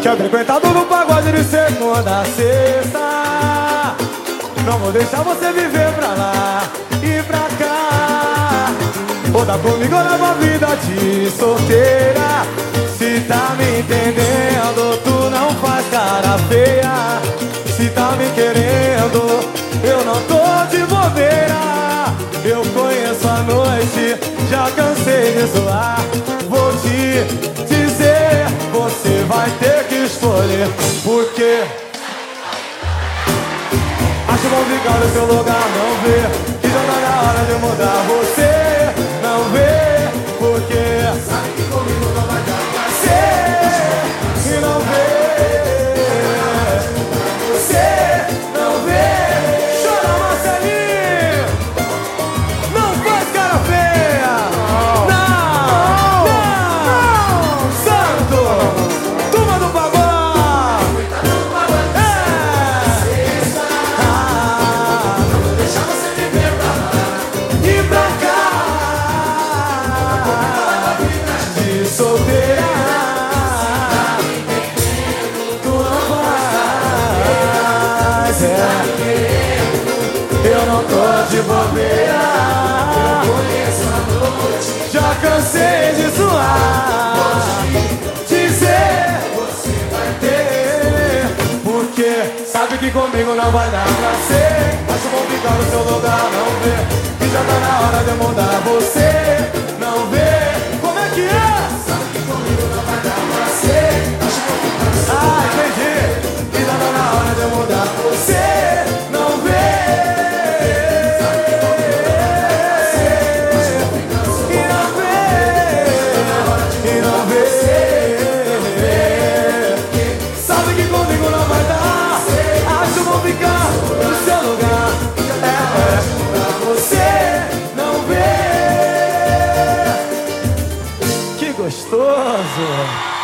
Tinha frequentado no pagode de segunda a sexta. Não vou deixar você viver pra lá e pra cá. Ou dar comigo na vida de solteira. Se tá me entendendo, tu não faz cara feia. Se tá me querendo, eu não tô de bobeira. Eu conheço a noite, já cansei de zoar. Vou te dizer, escolher Porque Acho bom ficar no seu lugar, não ver Que já tá na hora de mudar Você não tô de bobeira. A noite. Já cansei de zoar Dizer Você vai ter Porque sabe que comigo não vai dar pra ser. Ficar no seu lugar, não ver Que já tá na hora de mudar gostoso!